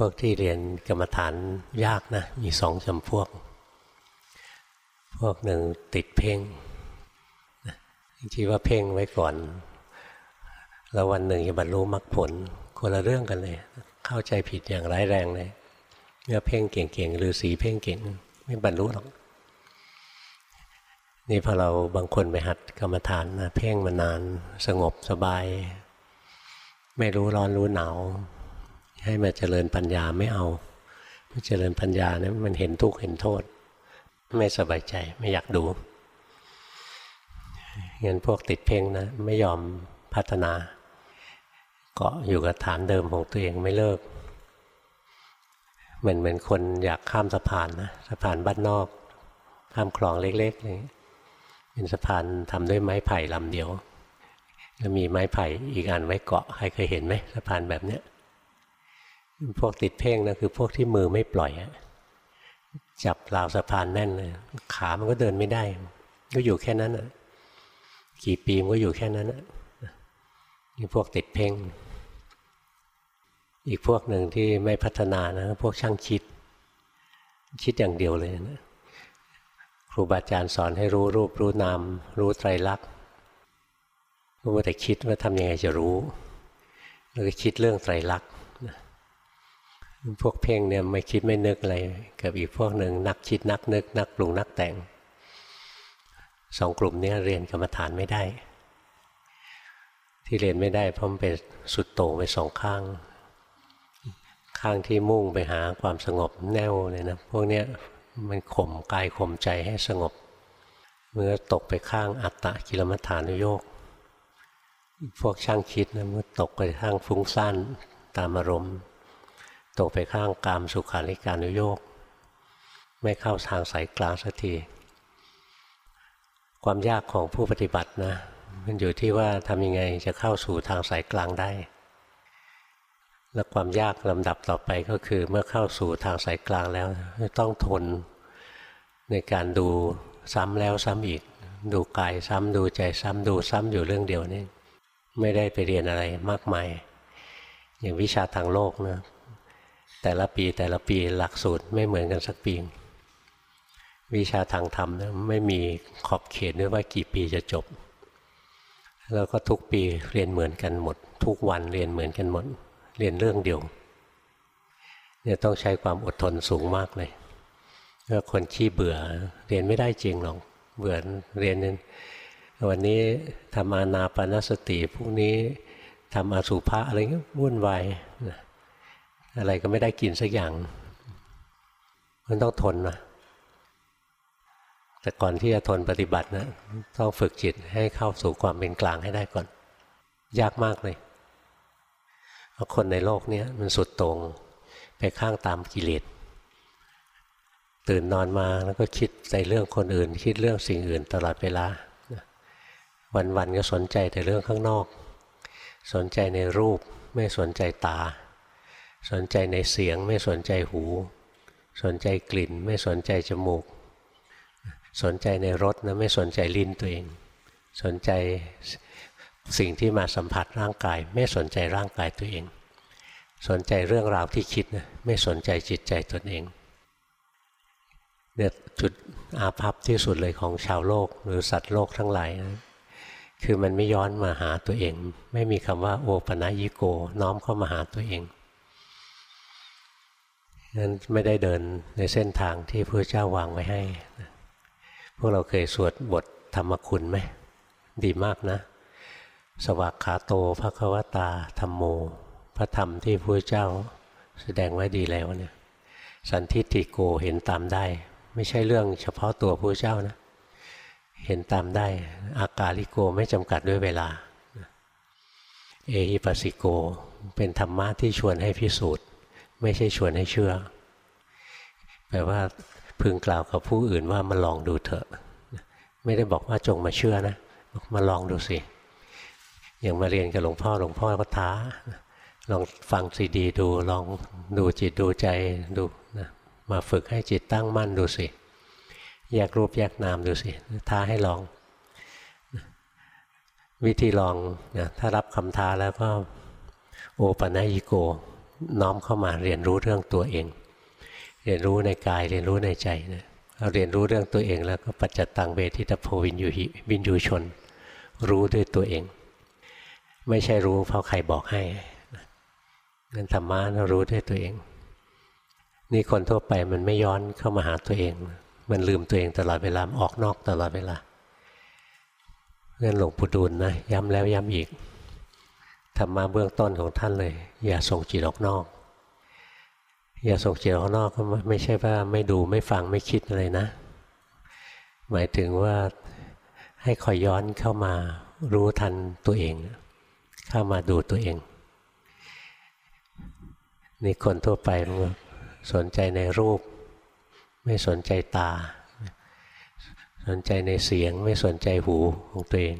พวกที่เรียนกรรมฐานยากนะ มีสองจำพวก พวกหนึ่งติดเพ่งคิดว่าเพ่งไว้ก่อน แล้ววันหนึ่งจะบรรลุมรรคผลคนละเรื่องกันเลย เข้าใจผิดอย่างร้ายแรงเลยเมื่อเพ่งเก่งๆหรือสีเพ่งเก่ง ไม่บรรลุหรอก นี่พอเราบางคนไปหัดกรรมฐานนะเพ่งมานานสงบสบาย ไม่รู้ร้อนรู้หนาว ให้มาเจริญปัญญาไม่เอาเจริญปัญญาเนี่ยมันเห็นทุกข์เห็นโทษ ไม่สบายใจไม่อยากดูงั้นพวกติดเพ่งนะ ไม่ยอมพัฒนา เกาะอยู่กับฐานเดิมของตัวเองไม่เลิก เหมือนเหมือนคนอยากข้ามสะพานนะสะพานบ้านนอก ข้ามคลองเล็กๆเลยเป็นสะพานทำด้วยไม้ไผ่ลำเดียวแล้วมีไม้ไผ่อีกอันไว้เกาะใครเคยเห็นไหมสะพานแบบเนี้ย พวกติดเพ่งนะคือพวกที่มือไม่ปล่อยจับราวสะพานแน่นเลยขามันก็เดินไม่ได้ ก็อยู่แค่นั้นกี่ปีมันก็อยู่แค่นั้นนี่พวกติดเพ่ง อีกพวกหนึ่งที่ไม่พัฒนานะ พวกช่างคิด คิดอย่างเดียวเลยนะครูบาอาจารย์สอนให้รู้รูปรู้นาม รู้ไตรลักษณ์ก็ว่าแต่คิดว่าทำยังไงจะรู้ แล้วก็คิดเรื่องไตรลักษณ์ พวกเพ่งเนี่ยไม่คิดไม่นึกอะไรกับอีกพวกหนึ่งนักคิดนักนึก นักปรุงนักแต่งสองกลุ่มนี้เรียนกรรมฐานไม่ได้ ที่เรียนไม่ได้เพราะมันเป็นสุดโต่งไปสองข้าง ข้างที่มุ่งไปหาความสงบแน่วเลยนะพวกเนี้ยมันข่มกายข่มใจให้สงบ เมื่อตกไปข้างอัตตะกิลมัฐานุโยกพวกช่างคิดนะเมื่อตกไปข้างฟุ้งซ่านตามอารมณ์ ตกไปข้างกามสุขาริการุโยกไม่เข้าทางสายกลางสักทีความยากของผู้ปฏิบัตินะ มันอยู่ที่ว่าทำยังไงจะเข้าสู่ทางสายกลางได้ และความยากลำดับต่อไปก็คือเมื่อเข้าสู่ทางสายกลางแล้วต้องทนในการดูซ้ำแล้วซ้ำอีก ดูกายซ้ำดูใจซ้ำดูซ้ำอยู่เรื่องเดียวนี่ไม่ได้ไปเรียนอะไรมากมาย อย่างวิชาทางโลกนะ แต่ละปีแต่ละปีหลักสูตรไม่เหมือนกันสักปี วิชาทางธรรมนะไม่มีขอบเขตด้วยว่ากี่ปีจะจบ แล้วก็ทุกปีเรียนเหมือนกันหมด ทุกวันเรียนเหมือนกันหมด เรียนเรื่องเดียวเนี่ยต้องใช้ความอดทนสูงมากเลยถ้าคนขี้เบื่อเรียนไม่ได้จริงหรอกเบื่อเรียนวันนี้ทำอานาปนสติพรุ่งนี้ทำอสุภะอะไรเงี้ยวุ่นวาย อะไรก็ไม่ได้กินสักอย่าง มันต้องทนนะแต่ก่อนที่จะทนปฏิบัตินะต้องฝึกจิตให้เข้าสู่ความเป็นกลางให้ได้ก่อน ยากมากเลยเพราะคนในโลกนี้มันสุดตรงไปข้างตามกิเลสตื่นนอนมาแล้วก็คิดในเรื่องคนอื่น คิดเรื่องสิ่งอื่นตลอดเวลา วันๆก็สนใจแต่เรื่องข้างนอก สนใจในรูปไม่สนใจตา สนใจในเสียงไม่สนใจหู สนใจกลิ่น ไม่สนใจจมูก สนใจในรสนะไม่สนใจลิ้นตัวเอง สนใจสิ่งที่มาสัมผัสร่างกาย ไม่สนใจร่างกายตัวเอง สนใจเรื่องราวที่คิดนะไม่สนใจจิตใจตนเองเนี่ยจุดอาภัพที่สุดเลยของชาวโลก หรือสัตว์โลกทั้งหลายนะคือมันไม่ย้อนมาหาตัวเอง ไม่มีคำว่าโอปนัยิโก น้อมเข้ามาหาตัวเอง นั้นไม่ได้เดินในเส้นทางที่พระเจ้าวางไว้ให้ พวกเราเคยสวดบทธรรมคุณไหม ดีมากนะ สวากขาโตพระควตาธรรมโม พระธรรมที่พระเจ้าแสดงไว้ดีแล้วเนี่ย สันทิฏฐิโกเห็นตามได้ ไม่ใช่เรื่องเฉพาะตัวพระเจ้านะ เห็นตามได้ อากาลิโกไม่จำกัดด้วยเวลา เอหิปัสสิโก เป็นธรรมะที่ชวนให้พิสูจน์ ไม่ใช่ชวนให้เชื่อ แปลว่าพึงกล่าวกับผู้อื่นว่ามาลองดูเถอะ ไม่ได้บอกว่าจงมาเชื่อนะมาลองดูสิ อย่างมาเรียนกับหลวงพ่อหลวงพ่อก็ท้า ลองฟังซีดีดูลองดูจิตดูใจดูนะมาฝึกให้จิตตั้งมั่นดูสิแยกรูปแยกนามดูสิท้าให้ลอง วิธีลองนะถ้ารับคำท้าแล้วก็โอปัญญิโก น้อมเข้ามาเรียนรู้เรื่องตัวเอง เรียนรู้ในกายเรียนรู้ในใจนะเราเรียนรู้เรื่องตัวเองแล้วก็ปัจจตังเวทิตโพวินยูหิวินยูชน รู้ด้วยตัวเอง ไม่ใช่รู้เพราะใครบอกให้นั่นธรรมะเรารู้ด้วยตัวเอง นี่คนทั่วไปมันไม่ย้อนเข้ามาหาตัวเอง มันลืมตัวเองตลอดเวลาออกนอกตลอดเวลางั้นหลวงปู่ดูลนะย้ำแล้วย้ำอีก ธรรมะเบื้องต้นของท่านเลย อย่าส่งจิตออกนอก อย่าส่งจิตออกนอกก็ไม่ใช่ว่าไม่ดูไม่ฟังไม่คิดอะไรนะ หมายถึงว่าให้คอยย้อนเข้ามารู้ทันตัวเอง เข้ามาดูตัวเอง นี่คนทั่วไปสนใจในรูป ไม่สนใจตา สนใจในเสียง ไม่สนใจหูของตัวเอง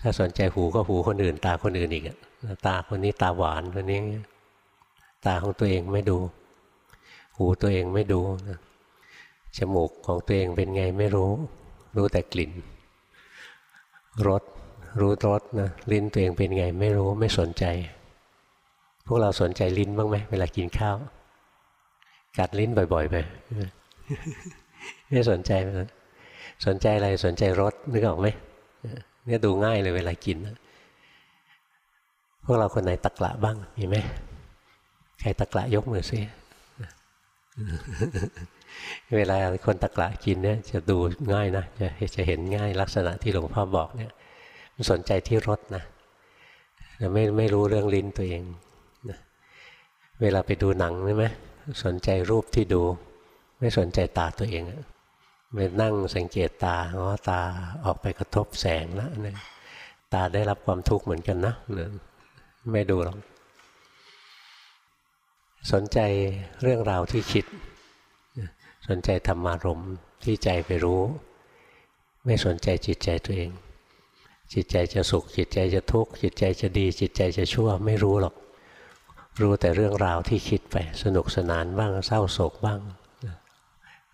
ถ้าสนใจหูก็หูคนอื่น ตาคนอื่นอีกตาคนนี้ตาหวานคนนี้ ตาของตัวเองไม่ดู หูตัวเองไม่ดูจมูกของตัวเองเป็นไงไม่รู้ รู้แต่กลิ่นรสรู้รสนะลิ้นตัวเองเป็นไง ไม่รู้ไม่สนใจ พวกเราสนใจลิ้นบ้างไหมเวลากินข้าว กัดลิ้นบ่อยๆไปไม่สนใจ สนใจอะไรสนใจรสนึกออกไหม เนี่ยดูง่ายเลยเวลากิน พวกเราคนไหนตะกละบ้าง มีไหมใครตะกละยกมือซิเวลาคนตะกละกินเนี่ย จะดูง่ายนะจะจะเห็นง่ายลักษณะที่หลวงพ่อบอกเนี่ยมันสนใจที่รสนะแต่ไม่ไม่รู้เรื่องลิ้นตัวเองนะเวลาไปดูหนังใช่ไหมสนใจรูปที่ดู ไม่สนใจตาตัวเองอะ ไปนั่งสังเกตตาว่าตาออกไปกระทบแสงแล้วเนี่ยตาได้รับความทุกข์เหมือนกันนะไม่ดูหรอกสนใจเรื่องราวที่คิด สนใจธรรมารมที่ใจไปรู้ ไม่สนใจจิตใจตัวเอง จิตใจจะสุข จิตใจจะทุกข์จิตใจจะดี จิตใจจะชั่วไม่รู้หรอก รู้แต่เรื่องราวที่คิดไป สนุกสนานบ้างเศร้าโศกบ้าง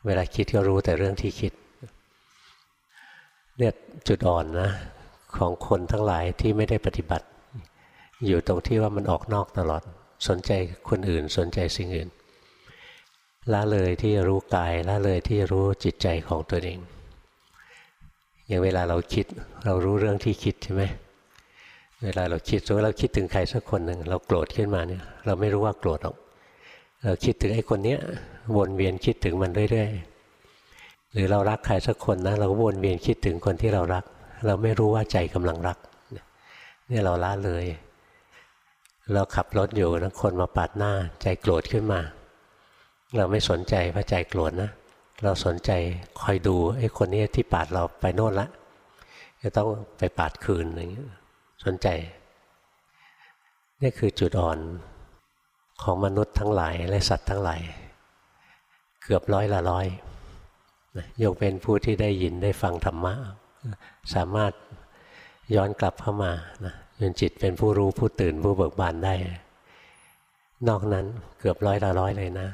เวลาคิดก็รู้แต่เรื่องที่คิดเนี่ยจุดอ่อนนะของคนทั้งหลายที่ไม่ได้ปฏิบัติ อยู่ตรงที่ว่ามันออกนอกตลอด สนใจคนอื่นสนใจสิ่งอื่นละเลยที่จะรู้กายละเลยที่จะรู้จิตใจของตัวเอง อย่างเวลาเราคิดเรารู้เรื่องที่คิดใช่ไหมเวลาเราคิดสมมติเราคิดถึงใครสักคนหนึ่งเราโกรธขึ้นมาเนี่ย เราไม่รู้ว่าโกรธหรอก เราคิดถึงไอ้คนเนี้ย วนเวียนคิดถึงมันเรื่อยๆ หรือเรารักใครสักคนนะเราก็วนเวียนคิดถึงคนที่เรารัก เราไม่รู้ว่าใจกำลังรักนี่เราละเลย เราขับรถอยู่นะคนมาปาดหน้าใจโกรธขึ้นมา เราไม่สนใจพระใจโกรธนะเราสนใจคอยดูไอ้คนนี้ที่ปาดเราไปโน่นละจะต้องไปปาดคืนอย่างเงี้ยสนใจ นี่คือจุดอ่อนของมนุษย์ทั้งหลายและสัตว์ทั้งหลาย เกือบร้อยละร้อยยกเป็นผู้ที่ได้ยินได้ฟังธรรมะ สามารถย้อนกลับเข้ามานะจนจิตเป็นผู้รู้ผู้ตื่นผู้เบิกบานได้ นอกนั้นเกือบร้อยละร้อยเลยนะ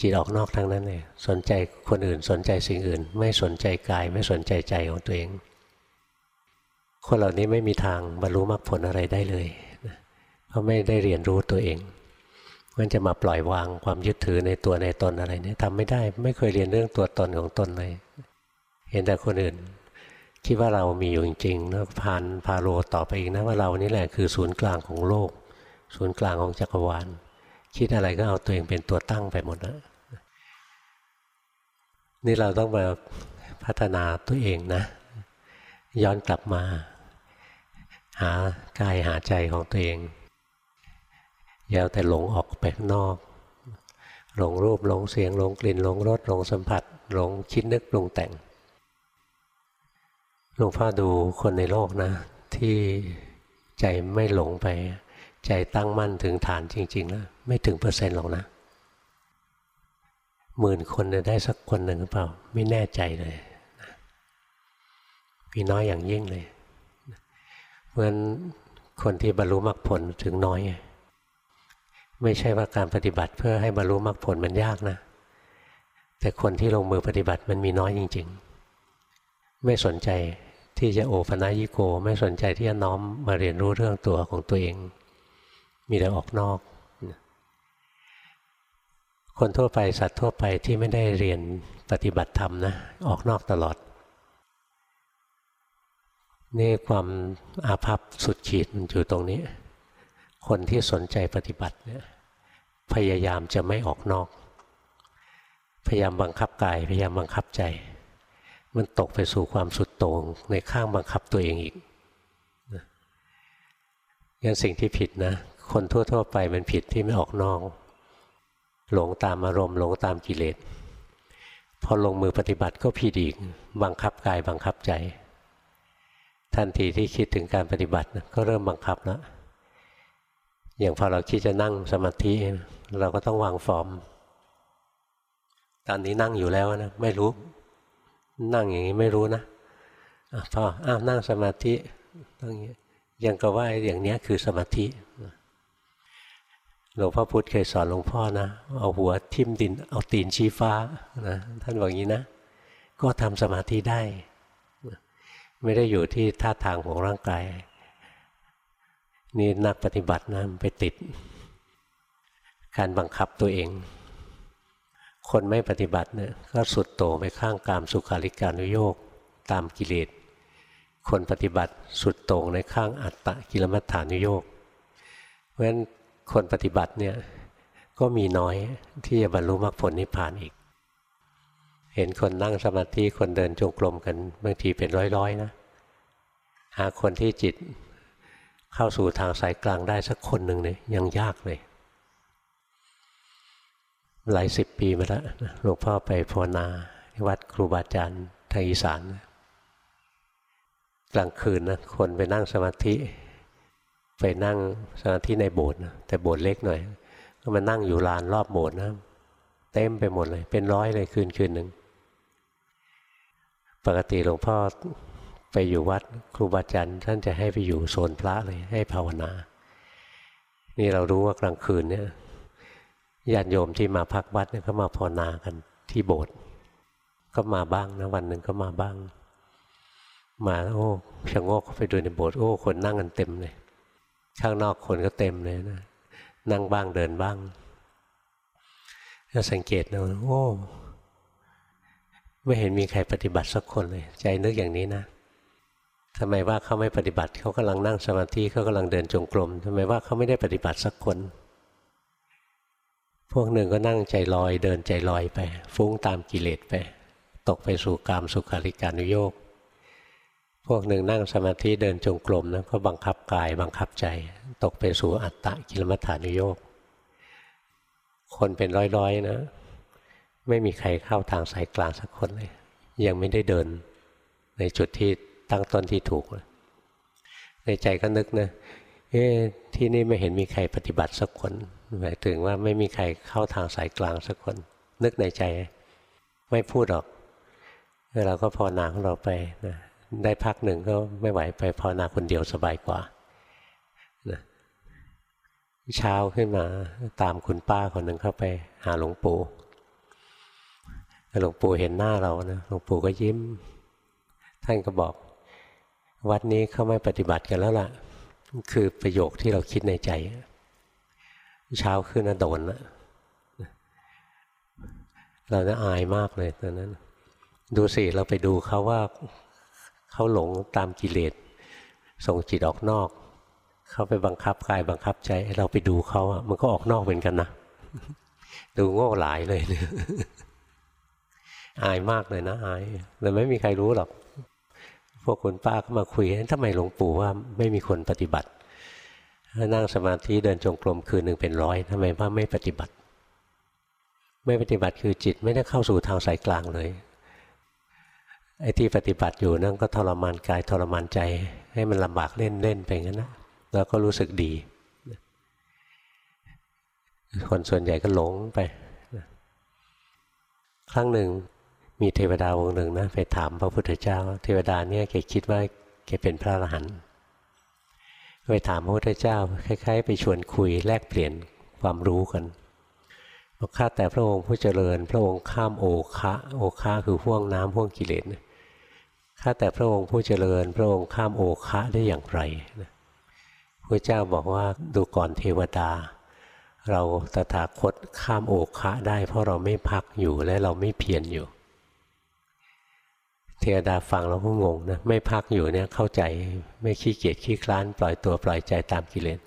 จิตออกนอกทั้งนั้นเลย สนใจคนอื่นสนใจสิ่งอื่น ไม่สนใจกาย ไม่สนใจใจของตัวเอง คนเหล่านี้ไม่มีทางบรรลุมรรคผลอะไรได้เลยเพราะไม่ได้เรียนรู้ตัวเอง มันจะมาปล่อยวางความยึดถือในตัวในตนอะไรเนี่ยทำไม่ได้ ไม่เคยเรียนเรื่องตัวตนของตนเลย เห็นแต่คนอื่น คิดว่าเรามีอยู่จริงๆแล้วพานพาโลต่อไปอีกนะว่าเรานี่แหละคือศูนย์กลางของโลก ศูนย์กลางของจักรวาล คิดอะไรก็เอาตัวเองเป็นตัวตั้งไปหมดนะนี่เราต้องมาพัฒนาตัวเองนะ ย้อนกลับมา หากายหาใจของตัวเอง อย่าแต่หลงออกไปข้างนอก หลงรูปหลงเสียงหลงกลิ่นหลงรสหลงสัมผัส หลงคิดนึกปรุงแต่งหลวงพ่อดูคนในโลกนะ ที่ใจไม่หลงไป ใจตั้งมั่นถึงฐานจริงๆแล้วไม่ถึงเปอร์เซ็นต์หรอกนะหมื่นคนจะได้สักคนหนึ่งหรือเปล่า ไม่แน่ใจเลยมีน้อยอย่างยิ่งเลย เพราะฉะนั้นคนที่บรรลุมรรคผลถึงน้อย ไม่ใช่ว่าการปฏิบัติเพื่อให้บรรลุมรรคผลมันยากนะ แต่คนที่ลงมือปฏิบัติมันมีน้อยจริง ๆ ไม่สนใจที่จะโอปนายิโก ไม่สนใจที่จะน้อมมาเรียนรู้เรื่องตัวของตัวเอง มีแต่ออกนอก คนทั่วไปสัตว์ทั่วไปที่ไม่ได้เรียนปฏิบัติธรรมนะ ออกนอกตลอด นี่ความอาภัพสุดขีดมันอยู่ตรงนี้ คนที่สนใจปฏิบัติเนี่ยพยายามจะไม่ออกนอก พยายามบังคับกายพยายามบังคับใจ มันตกไปสู่ความสุดโต่งในข้างบังคับตัวเองอีกงั้นสิ่งที่ผิดนะ คนทั่ว ๆ ไปมันผิดที่ไม่ออกนอก หลงตามอารมณ์หลงตามกิเลสพอลงมือปฏิบัติก็ผิดอีกบังคับกายบังคับใจ ทันทีที่คิดถึงการปฏิบัติก็เริ่มบังคับแล้ว อย่างพอเราคิดจะนั่งสมาธิ เราก็ต้องวางฟอร์ม ตอนนี้นั่งอยู่แล้วนะไม่รู้ นั่งอย่างนี้ไม่รู้นะอะพออ้าวนั่งสมาธิต้องอย่างนี้ยังก็ว่าอย่างนี้คือสมาธิหลวงพ่อพุธเคยสอนหลวงพ่อนะเอาหัวทิ่มดินเอาตีนชี้ฟ้านะท่านบอกอย่างนี้นะ ก็ทำสมาธิได้ ไม่ได้อยู่ที่ท่าทางของร่างกาย นี่นักปฏิบัตินะไปติด การบังคับตัวเอง คนไม่ปฏิบัติเนี่ยก็สุดโต่งไปข้างกามสุขาริการุโยกตามกิเลส คนปฏิบัติสุดโต่งในข้างอัตตะกิลมัฏฐานุโยกเพราะฉะนั้นคนปฏิบัติเนี่ยก็มีน้อยที่จะบรรลุมรรคผลนิพพานอีก เห็นคนนั่งสมาธิคนเดินจงกรมกันบางทีเป็นร้อยๆนะ หาคนที่จิต เข้าสู่ทางสายกลางได้สักคนหนึ่งเนี่ยยังยากเลยหลายสิบปีมาแล้วหลวงพ่อไปภาวนาที่วัดครูบาอาจารย์ทางอีสานกลางคืนนะคนไปนั่งสมาธิ ไปนั่งสมาธิในโบสถ์แต่โบสถ์เล็กหน่อย ก็มานั่งอยู่ลานรอบโบสถ์นะเต็มไปหมดเลย เป็นร้อยเลยคืนคืนหนึ่งปกติหลวงพ่อ ไปอยู่วัดครูบาอาจารย์ท่านจะให้ไปอยู่โซนพระเลยให้ภาวนา นี่เรารู้ว่ากลางคืนเนี่ยญาติโยมที่มาพักวัดเนี่ยเขามาภาวนากันที่โบสถ์ก็มาบ้างนะวันหนึ่งก็มาบ้าง มาโอ้ชะโงกไปดูในโบสถ์โอ้คนนั่งกันเต็มเลยข้างนอกคนก็เต็มเลยนะนั่งบ้างเดินบ้างก็สังเกตนะโอ้ไม่เห็นมีใครปฏิบัติสักคนเลย ใจนึกอย่างนี้นะ ทำไมว่าเขาไม่ปฏิบัติเขากำลังนั่งสมาธิเขากำลังเดินจงกรมทำไมว่าเขาไม่ได้ปฏิบัติสักคน พวกหนึ่งก็นั่งใจลอย เดินใจลอยไป ฟุ้งตามกิเลสไป ตกไปสู่กามสุขาริการุโยกพวกหนึ่งนั่งสมาธิเดินจงกรมนะก็บังคับกายบังคับใจ ตกไปสู่อัตตะกิลมัฐานุโยกคนเป็นร้อยๆนะ ไม่มีใครเข้าทางสายกลางสักคนเลย ยังไม่ได้เดินในจุดที่ ตั้งต้นที่ถูก ในใจก็นึกนะเอ๊ที่นี่ไม่เห็นมีใครปฏิบัติสักคนหมายถึงว่าไม่มีใครเข้าทางสายกลางสักคน นึกในใจ ไม่พูดหรอกเราก็ภาวนาของเราไปนะได้พักหนึ่งก็ไม่ไหวไปภาวนาคนเดียวสบายกว่านะเช้าขึ้นมาตามคุณป้าคนหนึ่งเข้าไป หาหลวงปู่หลวงปู่เห็นหน้าเรานะหลวงปู่ก็ยิ้ม ท่านก็บอก วัดนี้เขาไม่ปฏิบัติกันแล้วล่ะ คือประโยคที่เราคิดในใจ เช้าขึ้นนะโดนนะเราน่าอายมากเลยตอนนั้น ดูสิ เราไปดูเขาว่าเขาหลงตามกิเลสส่งจิตออกนอก เขาไปบังคับกายบังคับใจ เราไปดูเขาอะมันก็ออกนอกเหมือนกันนะ ดูโง่หลายเลยเลยอายมากเลยนะอายแต่ไม่มีใครรู้หรอก พวกคุณป้าก็มาคุยทำไมหลวงปู่ว่าไม่มีคนปฏิบัตินั่งสมาธิเดินจงกรมคืนหนึ่งเป็นร้อยทำไมว่าไม่ปฏิบัติ ไม่ปฏิบัติคือจิตไม่ได้เข้าสู่ทางสายกลางเลยไอ้ที่ปฏิบัติอยู่นั่นก็ทรมานกายทรมานใจ ให้มันลำบากเล่นเล่นไปงั้นนะแล้วก็รู้สึกดี คนส่วนใหญ่ก็หลงไป ครั้งหนึ่ง มีเทวดาวงหนึ่งนะไปถามพระพุทธเจ้า เทวดาเนี่ยแกคิดว่าแกเป็นพระอรหันต์ไปถามพระพุทธเจ้าคล้ายๆ ไปชวนคุยแลกเปลี่ยนความรู้กันบอกข้าแต่พระองค์ผู้เจริญ พระองค์ข้ามโอคะโอคะคือห่วงน้ำห่วงกิเลสข้าแต่พระองค์ผู้เจริญ พระองค์ข้ามโอคะได้อย่างไรพระเจ้าบอกว่าดูก่อนเทวดา เราตถาคตข้ามโอคะได้ เพราะเราไม่พักอยู่และเราไม่เพียรอยู่ เทวดาฟังแล้วก็งงนะไม่พักอยู่เนี่ยเข้าใจไม่ขี้เกียจขี้คลานปล่อยตัวปล่อยใจตามกิเลส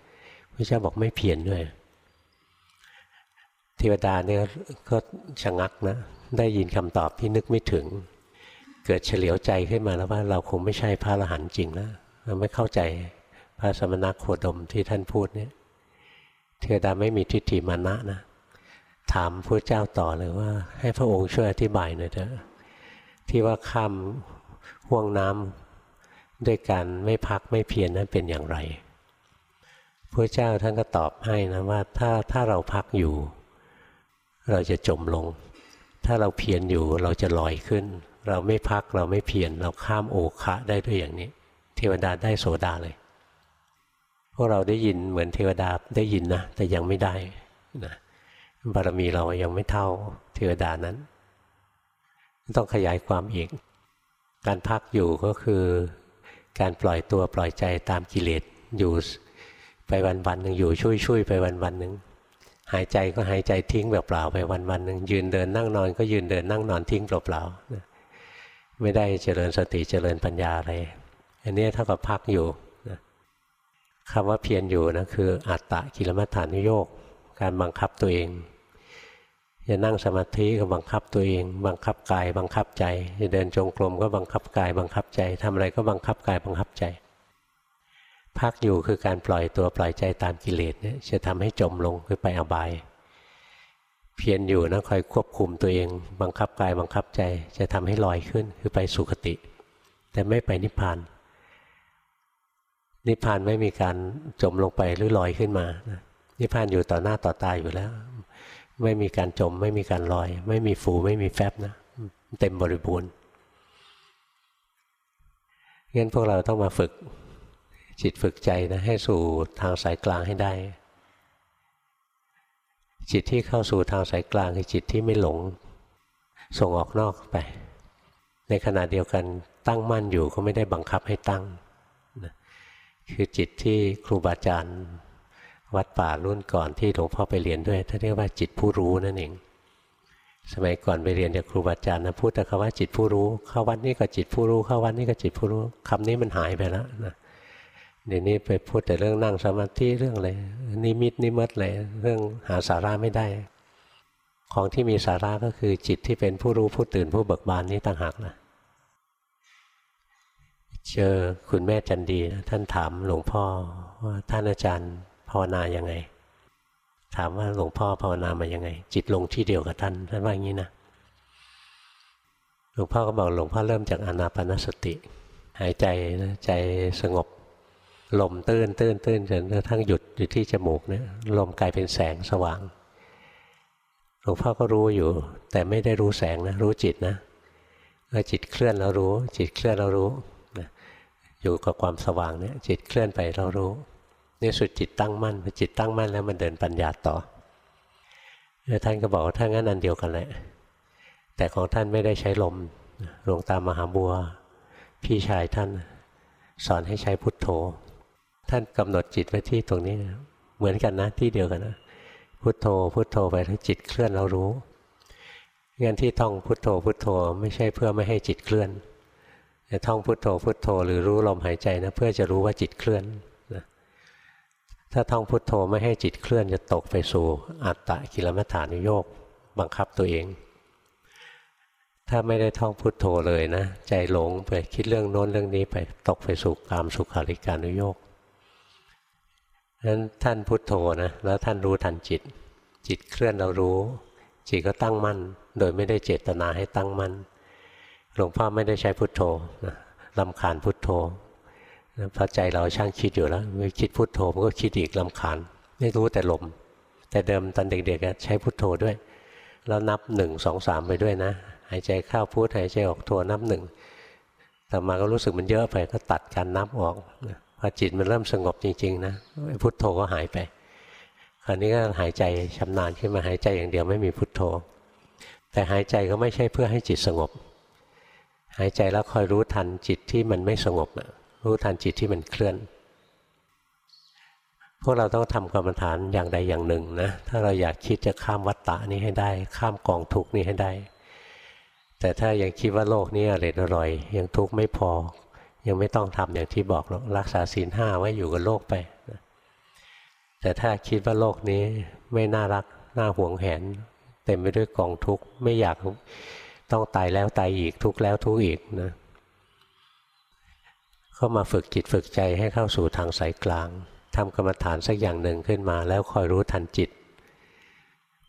พระเจ้าบอกไม่เพียรด้วยเทวดาเนี่ยก็ชะงักนะได้ยินคำตอบที่นึกไม่ถึง เกิดเฉลียวใจขึ้นมาแล้วว่าเราคงไม่ใช่พระอรหันต์จริงแล้วเราไม่เข้าใจพระสมณโคดมที่ท่านพูดเนี่ยเทวดาไม่มีทิฏฐิมานะนะ ถามพระเจ้าต่อเลยว่า ให้พระองค์ช่วยอธิบายหน่อยเถอะ ที่ว่าข้ามห่วงน้ำด้วยการไม่พักไม่เพียรนั้นเป็นอย่างไรพระเจ้าท่านก็ตอบให้นะว่าถ้าถ้าเราพักอยู่ เราจะจมลง ถ้าเราเพียรอยู่เราจะลอยขึ้น เราไม่พักเราไม่เพียรเราข้ามโอคะได้ด้วยอย่างนี้ เทวดาได้โสดาเลยพวกเราได้ยินเหมือนเทวดาได้ยินนะแต่ยังไม่ได้นะบารมีเรายังไม่เท่าเทวดานั้น ต้องขยายความอีก การพักอยู่ก็คือการปล่อยตัวปล่อยใจตามกิเลสอยู่ไปวันวันหนึ่งอยู่ช่วยช่วยไปวันวันหนึ่งหายใจก็หายใจทิ้งแบบเปล่าไปวันวันหนึ่งยืนเดินนั่งนอนก็ยืนเดินนั่งนอนทิ้งเปล่าเปล่าไม่ได้เจริญสติเจริญปัญญาอะไรอันนี้เท่ากับพักอยู่คำว่าเพียรอยู่นะคืออัตตะกิลมัฏฐานุโยกการบังคับตัวเอง จะนั่งสมาธิก็บังคับตัวเอง บังคับกาย บังคับใจจะเดินจงกรมก็บังคับกาย บังคับใจทำอะไรก็บังคับกายบังคับใจ พักอยู่คือการปล่อยตัวปล่อยใจตามกิเลสเนี่ยจะทำให้จมลงคือไปอบาย เพียรอยู่นะคอยควบคุมตัวเอง บังคับกายบังคับใจ จะทำให้ลอยขึ้นคือไปสุคติ แต่ไม่ไปนิพพานนิพพานไม่มีการจมลงไปหรือลอยขึ้นมานิพพานอยู่ต่อหน้าต่อตาอยู่แล้ว ไม่มีการจม ไม่มีการลอย ไม่มีฟูไม่มีแฟบนะ เต็มบริบูรณ์งั้นพวกเราต้องมาฝึกจิตฝึกใจนะให้สู่ทางสายกลางให้ได้ จิตที่เข้าสู่ทางสายกลางคือจิตที่ไม่หลง ส่งออกนอกไป ในขณะเดียวกันตั้งมั่นอยู่ก็ไม่ได้บังคับให้ตั้ง คือจิตที่ครูบาอาจารย์ วัดป่ารุ่นก่อนที่หลวงพ่อไปเรียนด้วยท่านเรียกว่าจิตผู้รู้นั่นเอง สมัยก่อนไปเรียนจากครูบาอาจารย์นะพูดแต่คำว่าจิตผู้รู้ เข้าวัดนี้ก็จิตผู้รู้เข้าวัดนี้ก็จิตผู้รู้คำนี้มันหายไปแล้วนะเดี๋ยวนี้ไปพูดแต่เรื่องนั่งสมาธิเรื่องอะไรนิมิตนิมิตอะไรเรื่องหาสาระไม่ได้ ของที่มีสาระก็คือจิตที่เป็นผู้รู้ผู้ตื่นผู้เบิกบานนี้ต่างหากนะเจอคุณแม่จันดีนะท่านถามหลวงพ่อว่าท่านอาจารย์ ภาวนายังไง ถามว่าหลวงพ่อภาวนามายังไง จิตลงที่เดียวกับท่านท่านว่าอย่างนี้นะหลวงพ่อก็บอกหลวงพ่อเริ่มจากอนาปนสติ หายใจใจสงบ ลมตื้นตื้นตื้นจนกระทั่งหยุดอยู่ที่จมูกเนี่ยลมกลายเป็นแสงสว่างหลวงพ่อก็รู้อยู่ แต่ไม่ได้รู้แสงนะ รู้จิตนะเมื่อจิตเคลื่อนเรารู้ จิตเคลื่อนเรารู้อยู่กับความสว่างเนี่ยจิตเคลื่อนไปเรารู้ ในสุดจิตตั้งมั่นพอจิตตั้งมั่นแล้วมันเดินปัญญาต่อแล้วท่านก็บอกว่าถ้างั้นอันเดียวกันแหละ แต่ของท่านไม่ได้ใช้ลมหลวงตามมหาบัว พี่ชายท่านสอนให้ใช้พุทโธ ท่านกำหนดจิตไว้ที่ตรงนี้เหมือนกันนะที่เดียวกันนะพุทโธพุทโธไปถ้าจิตเคลื่อนเรารู้งั้นที่ท่องพุทโธพุทโธไม่ใช่เพื่อไม่ให้จิตเคลื่อนจะท่องพุทโธพุทโธหรือรู้ลมหายใจนะเพื่อจะรู้ว่าจิตเคลื่อน ถ้าท่องพุทโธไม่ให้จิตเคลื่อนจะตกไปสู่อัตตะกิลมัฐานุโยกบังคับตัวเอง ถ้าไม่ได้ท่องพุทโธเลยนะ ใจหลงไปคิดเรื่องโน้นเรื่องนี้ไปตกไปสู่กามสุขาริการุโยกนั้นท่านพุทโธนะแล้วท่านรู้ทันจิต จิตเคลื่อนเรารู้ จิตก็ตั้งมั่น โดยไม่ได้เจตนาให้ตั้งมั่นหลวงพ่อไม่ได้ใช้พุทโธนะลำคาญพุทโธ พอใจเราช่างคิดอยู่แล้วไม่คิดพุทโธมันก็คิดอีกลำคาญไม่รู้แต่ลม แต่เดิมตอนเด็กๆใช้พุทโธด้วย แล้วนับหนึ่งสองสามไปด้วยนะ หายใจเข้าพุทหายใจออกโธนับหนึ่งต่อมาก็รู้สึกมันเยอะไปก็ตัดการนับออกพอจิตมันเริ่มสงบจริงๆนะพุทโธก็หายไปคราวนี้ก็หายใจชำนาญขึ้นมาหายใจอย่างเดียวไม่มีพุทโธ แต่หายใจก็ไม่ใช่เพื่อให้จิตสงบ หายใจแล้วคอยรู้ทันจิตที่มันไม่สงบ รู้ทันจิตที่มันเคลื่อน พวกเราต้องทำกรรมฐานอย่างใดอย่างหนึ่งนะถ้าเราอยากคิดจะข้ามวัฏฏะนี้ให้ได้ ข้ามกองทุกนี้ให้ได้ แต่ถ้ายังคิดว่าโลกนี้อร่อยอร่อย ยังทุกข์ไม่พอ ยังไม่ต้องทำอย่างที่บอกหรอกรักษาศีลห้าไว้อยู่กับโลกไปแต่ถ้าคิดว่าโลกนี้ไม่น่ารักน่าหวงแหน เต็มไปด้วยกองทุกข์ไม่อยากต้องตายแล้วตายอีกทุกข์แล้วทุกข์อีกนะ ก็มาฝึกจิตฝึกใจให้เข้าสู่ทางสายกลางทำกรรมฐานสักอย่างหนึ่งขึ้นมา แล้วคอยรู้ทันจิต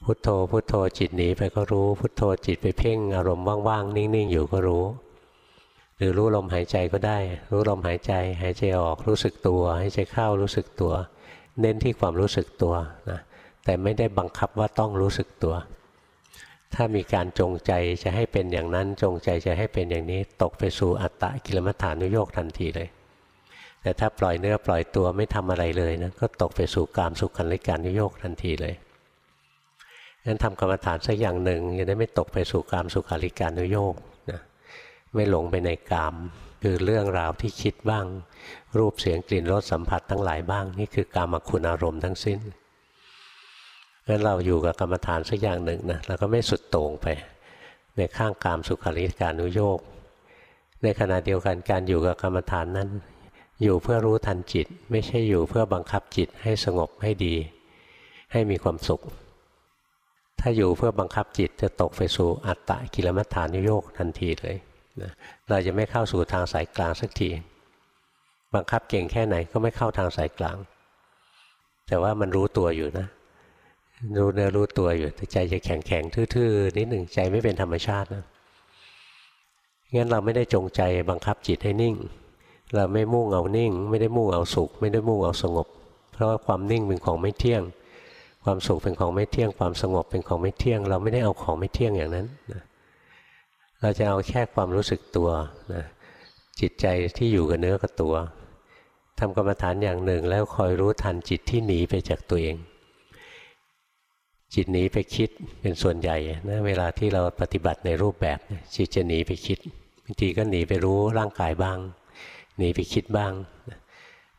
พุทโธพุทโธจิตหนีไปก็รู้ พุทโธจิตไปเพ่งอารมณ์ว่างๆนิ่งๆอยู่ก็รู้ หรือรู้ลมหายใจก็ได้ รู้ลมหายใจ หายใจออกรู้สึกตัวหายใจเข้ารู้สึกตัว เน้นที่ความรู้สึกตัวนะแต่ไม่ได้บังคับว่าต้องรู้สึกตัว ถ้ามีการจงใจจะให้เป็นอย่างนั้นจงใจจะให้เป็นอย่างนี้ตกไปสู่อัตตะกิลมัฐานุโยกทันทีเลย แต่ถ้าปล่อยเนื้อปล่อยตัวไม่ทำอะไรเลยนะก็ตกไปสู่กามสุขันลิการนุโยกทันทีเลยงั้นทำกรรมฐานสักอย่างหนึ่งจะได้ไม่ตกไปสู่กามสุขาริการนุโยกนะไม่หลงไปในกาม คือเรื่องราวที่คิดบ้าง รูปเสียงกลิ่นรสสัมผัสทั้งหลายบ้าง นี่คือกามคุณอารมณ์ทั้งสิ้น งั้นเราอยู่กับกรรมฐานสักอย่างหนึ่งนะเราก็ไม่สุดโต่งไป ในข้างกามสุขาริการนุโยกในขณะเดียวกันการอยู่กับกรรมฐานนั้น อยู่เพื่อรู้ทันจิต ไม่ใช่อยู่เพื่อบังคับจิตให้สงบให้ดี ให้มีความสุข ถ้าอยู่เพื่อบังคับจิตจะตกไปสู่อัตตะกิลมัฏฐานุโยกทันทีเลยนะเราจะไม่เข้าสู่ทางสายกลางสักทีบังคับเก่งแค่ไหนก็ไม่เข้าทางสายกลาง แต่ว่ามันรู้ตัวอยู่นะ รู้เนื้อรู้ตัวอยู่แต่ใจจะแข็งแข็งทื่อๆนิดหนึ่งใจไม่เป็นธรรมชาตินะงั้นเราไม่ได้จงใจบังคับจิตให้นิ่ง เราไม่มุ่งเอานิ่ง ไม่ได้มุ่งเอาสุข ไม่ได้มุ่งเอาสงบ เพราะว่าความนิ่งเป็นของไม่เที่ยง ความสุขเป็นของไม่เที่ยง ความสงบเป็นของไม่เที่ยง เราไม่ได้เอาของไม่เที่ยงอย่างนั้นนะเราจะเอาแค่ความรู้สึกตัวนะจิตใจที่อยู่กับเนื้อกับตัวทำกรรมฐานอย่างหนึ่งแล้วคอยรู้ทันจิตที่หนีไปจากตัวเอง จิตหนีไปคิดเป็นส่วนใหญ่นะเวลาที่เราปฏิบัติในรูปแบบจิตจะหนีไปคิดบางทีก็หนีไปรู้ร่างกายบ้าง หนีไปคิดบ้าง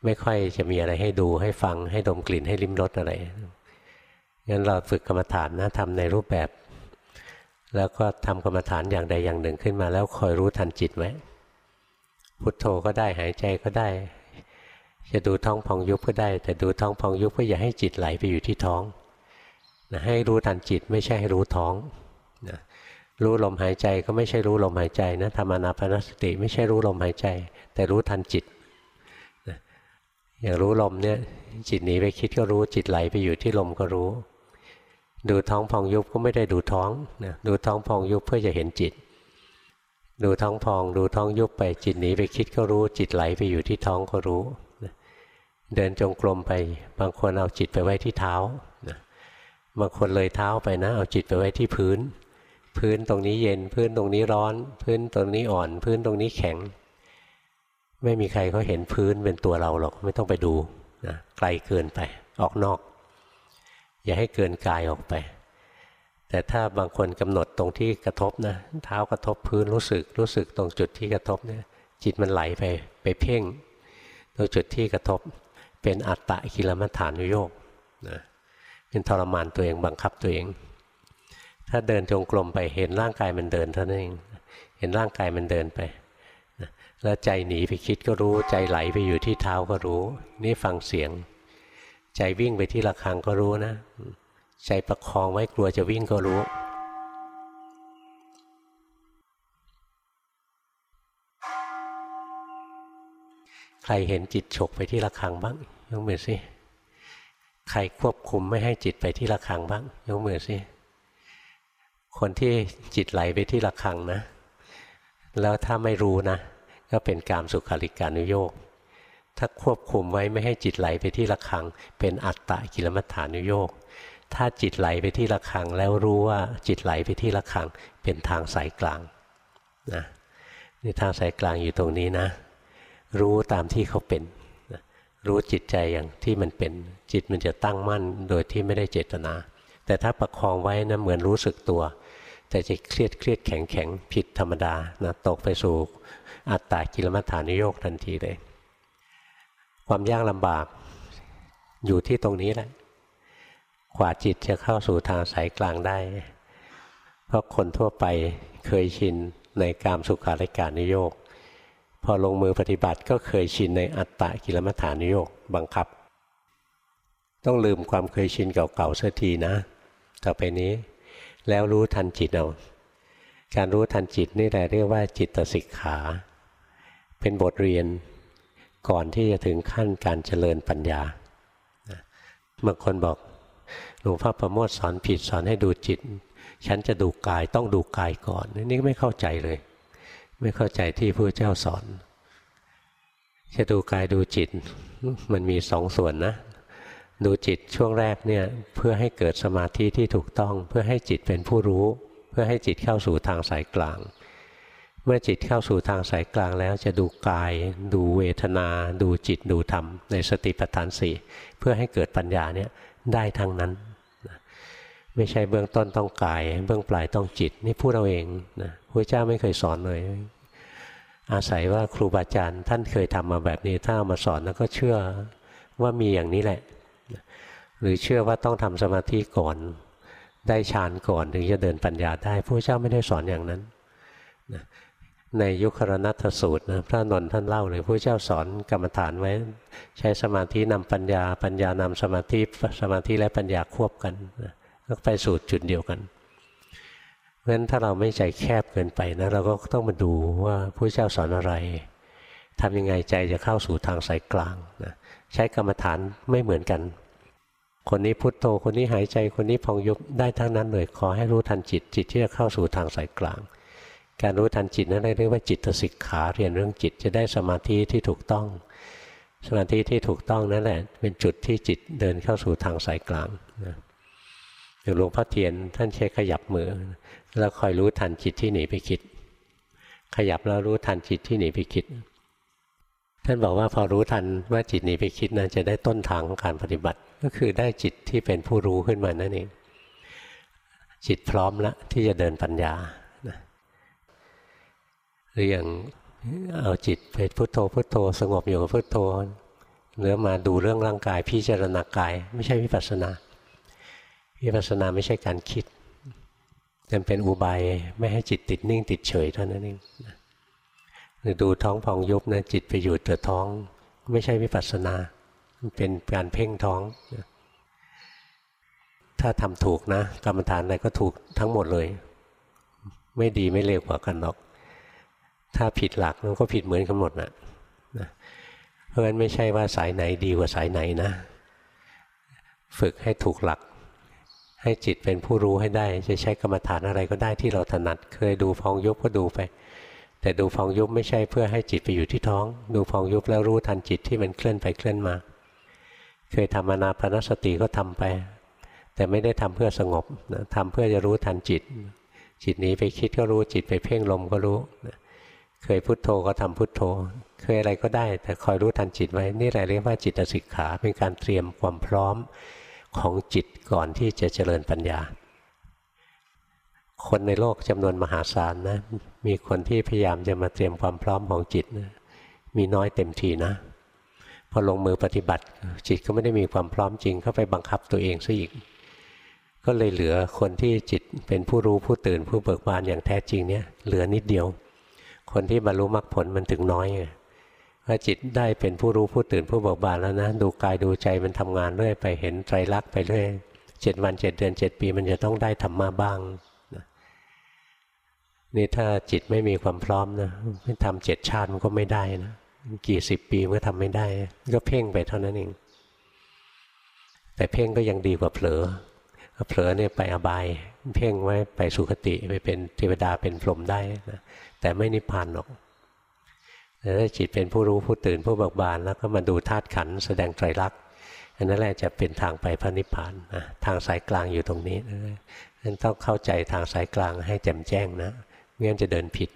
ไม่ค่อยจะมีอะไรให้ดูให้ฟังให้ดมกลิ่นให้ลิ้มรสอะไรงั้นเราฝึกกรรมฐานนะทำในรูปแบบ แล้วก็ทำกรรมฐานอย่างใดอย่างหนึ่งขึ้นมา แล้วคอยรู้ทันจิตไว้พุทโธก็ได้หายใจก็ได้ จะดูท้องพองยุบก็ได้ แต่ดูท้องพองยุบก็อย่าให้จิตไหลไปอยู่ที่ท้อง นะให้รู้ทันจิตไม่ใช่ให้รู้ท้องนะรู้ลมหายใจก็ไม่ใช่รู้ลมหายใจนะธรรมานาพนสติไม่ใช่รู้ลมหายใจ แต่รู้ทันจิตอย่างรู้ลมเนี่ยจิตหนีไปคิดก็รู้จิตไหลไปอยู่ที่ลมก็รู้ ดูท้องพองยุบก็ไม่ได้ดูท้องนะดูท้องพองยุบเพื่อจะเห็นจิต ดูท้องพองดูท้องยุบไปจิตหนีไปคิดก็รู้จิตไหลไปอยู่ที่ท้องก็รู้ เดินจงกรมไปบางคนเอาจิตไปไว้ที่เท้า บางคนเลยเท้าไปนะ เอาจิตไปไว้ที่พื้น พื้นตรงนี้เย็นพื้นตรงนี้ร้อน พื้นตรงนี้อ่อน พื้นตรงนี้แข็ง ไม่มีใครเขาเห็นพื้นเป็นตัวเราหรอกไม่ต้องไปดูนะไกลเกินไปออกนอก อย่าให้เกินกายออกไป แต่ถ้าบางคนกำหนดตรงที่กระทบนะ เท้ากระทบพื้นรู้สึกรู้สึกตรงจุดที่กระทบเนี่ยจิตมันไหลไปไปเพ่งตรงจุดที่กระทบเป็นอัตตะกิลมัฐานุโยกนะ เป็นทรมานตัวเองบังคับตัวเอง ถ้าเดินจงกรมไปเห็นร่างกายมันเดินเท่านั้นเอง เห็นร่างกายมันเดินไปแล้วใจหนีไปคิดก็รู้ใจไหลไปอยู่ที่เท้าก็รู้ นี่ฟังเสียง ใจวิ่งไปที่ระฆังก็รู้นะ ใจประคองไว้กลัวจะวิ่งก็รู้ใครเห็นจิตฉกไปที่ระฆังบ้างยกมือสิ ใครควบคุมไม่ให้จิตไปที่ระฆังบ้างยกมือสิคนที่จิตไหลไปที่ระฆังนะ แล้วถ้าไม่รู้นะ ก็เป็นกามสุขาริการุโยกถ้าควบคุมไว้ไม่ให้จิตไหลไปที่ระฆัง เป็นอัตตะกิลมัฏฐานุโยกถ้าจิตไหลไปที่ระฆัง แล้วรู้ว่าจิตไหลไปที่ระฆัง เป็นทางสายกลางนะนี่ทางสายกลางอยู่ตรงนี้นะ รู้ตามที่เขาเป็น รู้จิตใจอย่างที่มันเป็นจิตมันจะตั้งมั่นโดยที่ไม่ได้เจตนา แต่ถ้าประคองไว้นะเหมือนรู้สึกตัว แต่จะเครียดเครียดแข็งแข็งผิดธรรมดานะตกไปสู่อัตตากิลมัฏฐานโยกทันทีเลย ความยากลำบากอยู่ที่ตรงนี้แหละกว่าจิตจะเข้าสู่ทางสายกลางได้ เพราะคนทั่วไปเคยชินในกามสุขาริการนิโยก พอลงมือปฏิบัติก็เคยชินในอัตตะกิลมัฐานโยกบังคับ ต้องลืมความเคยชินเก่าๆเสียทีนะ ต่อไปนี้ แล้วรู้ทันจิตเอาการรู้ทันจิตนี่แหละเรียกว่าจิตสิกขา เป็นบทเรียนก่อนที่จะถึงขั้นการเจริญปัญญาบางคนบอกหลวงพ่อประโมทสอนผิดสอนให้ดูจิต ฉันจะดูกายต้องดูกายก่อน นี่ไม่เข้าใจเลย ไม่เข้าใจที่พระเจ้าสอน จะดูกายดูจิต มันมีสองส่วนนะ ดูจิตช่วงแรกเนี่ยเพื่อให้เกิดสมาธิที่ถูกต้อง เพื่อให้จิตเป็นผู้รู้ เพื่อให้จิตเข้าสู่ทางสายกลาง เมื่อจิตเข้าสู่ทางสายกลางแล้วจะดูกาย ดูเวทนา ดูจิตดูธรรม ในสติปัฏฐานสี่เพื่อให้เกิดปัญญาเนี่ยได้ทั้งนั้น ไม่ใช่เบื้องต้นต้องกาย เบื้องปลายต้องจิต นี่พูดเราเองนะพระเจ้าไม่เคยสอนเลย อาศัยว่าครูบาอาจารย์ท่านเคยทำมาแบบนี้ ถ้าเอามาสอนแล้วก็เชื่อว่ามีอย่างนี้แหละ หรือเชื่อว่าต้องทำสมาธิก่อน ได้ฌานก่อนถึงจะเดินปัญญาได้พระเจ้าไม่ได้สอนอย่างนั้นในยุครนัตสูตรนะพระนนท์ท่านเล่าเลยพระเจ้าสอนกรรมฐานไว้ ใช้สมาธินำปัญญา ปัญญานำสมาธิสมาธิและปัญญาควบกัน ก็ไปสู่จุดเดียวกันเพราะฉะนั้นถ้าเราไม่ใจแคบเกินไปนะเราก็ต้องมาดูว่าพระเจ้าสอนอะไรทำยังไงใจจะเข้าสู่ทางสายกลางนะใช้กรรมฐานไม่เหมือนกัน คนนี้พุทโธคนนี้หายใจคนนี้พองยุบได้ทั้งนั้นเลยขอให้รู้ทันจิตจิตที่จะเข้าสู่ทางสายกลาง การรู้ทันจิตนั่นเรียกว่าจิตสิกขาเรียนเรื่องจิตจะได้สมาธิที่ถูกต้อง สมาธิที่ถูกต้องนั่นแหละ เป็นจุดที่จิตเดินเข้าสู่ทางสายกลางนะ หลวงพ่อเทียนท่านใช้ขยับมือ แล้วคอยรู้ทันจิตที่หนีไปคิด ขยับแล้วรู้ทันจิตที่หนีไปคิด ท่านบอกว่าพอรู้ทันว่าจิตหนีไปคิดนั้นจะได้ต้นทางของการปฏิบัติ ก็คือได้จิตที่เป็นผู้รู้ขึ้นมานั่นเอง จิตพร้อมแล้วที่จะเดินปัญญาหรืออย่างเอาจิตไปพุโทโธพุโทโธ สงบอยู่กับพุโทโธหรือมาดูเรื่องร่างกายพิจารณากาย ไม่ใช่วิปัสสนา วิปัสสนาไม่ใช่การคิดแต่เป็นอุบายไม่ให้จิตติดนิ่ง ติดเฉยเท่านั้นเองหรือดูท้องพองยุบนะจิตไปอยู่แต่ท้อง ไม่ใช่วิปัสสนาเป็นการเพ่งท้อง ถ้าทำถูกนะ กรรมฐานอะไรก็ถูกทั้งหมดเลย ไม่ดีไม่เลวกว่ากันหรอก ถ้าผิดหลักมันก็ผิดเหมือนกันหมดนะนะเพราะฉะนั้นไม่ใช่ว่าสายไหนดีกว่าสายไหนนะ ฝึกให้ถูกหลัก ให้จิตเป็นผู้รู้ให้ได้ จะใช้กรรมฐานอะไรก็ได้ที่เราถนัด เคยดูฟองยุบก็ดูไป แต่ดูฟองยุบไม่ใช่เพื่อให้จิตไปอยู่ที่ท้อง ดูฟองยุบแล้วรู้ทันจิตที่มันเคลื่อนไปเคลื่อนมา เคยทำอนาปนสติก็ทำไป แต่ไม่ได้ทำเพื่อสงบนะทำเพื่อจะรู้ทันจิต จิตนี้ไปคิดก็รู้จิตไปเพ่งลมก็รู้นะเคยพุโทโธก็ทำพุโทโธ เคยอะไรก็ได้ แต่คอยรู้ทันจิตไว้ นี่แหละเรียกว่าจิตสิกขาเป็นการเตรียมความพร้อม ของจิตก่อนที่จะเจริญปัญญา คนในโลกจำนวนมหาศาลนะ มีคนที่พยายามจะมาเตรียมความพร้อมของจิตนะมีน้อยเต็มทีนะพอลงมือปฏิบัติ จิตก็ไม่ได้มีความพร้อมจริงเข้าไปบังคับตัวเองซะอีก ก็เลยเหลือคนที่จิตเป็นผู้รู้ผู้ตื่นผู้เบิกบานอย่างแท้จริงเนี่ยเหลือนิดเดียว คนที่บรรลุมรรคผลมันถึงน้อยไง ว่าจิตได้เป็นผู้รู้ผู้ตื่นผู้เบิกบานแล้วนะ ดูกายดูใจมันทำงานเรื่อยไปเห็นไตรลักษณ์ไปเรื่อยเจ็ดวันเจ็ดเดือนเจ็ดปีมันจะต้องได้ธรรมะบ้างนะนี่ถ้าจิตไม่มีความพร้อมนะไม่ทำเจ็ดชาติมันก็ไม่ได้นะกี่สิบปีมันก็ทำไม่ได้ ก็เพ่งไปเท่านั้นเอง แต่เพ่งก็ยังดีกว่าเผลอเผลอเนี่ยไปอบาย เพ่งไว้ไปสุคติไปเป็นเทวดาเป็นพรหมได้นะแต่ไม่นิพพานหรอก แต่ถ้าจิตเป็นผู้รู้ผู้ตื่นผู้เบิกบาน แล้วก็มาดูธาตุขันแสดงไตรลักษณ์อันนั้นแหละจะเป็นทางไปพระนิพพานนะทางสายกลางอยู่ตรงนี้นั้นต้องเข้าใจทางสายกลางให้แจ่มแจ้งนะไม่งั้นจะเดินผิด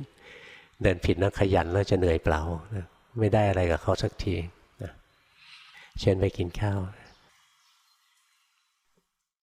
เดินผิดนะขยันแล้วจะเหนื่อยเปล่านะไม่ได้อะไรกับเขาสักทีนะเชิญไปกินข้าว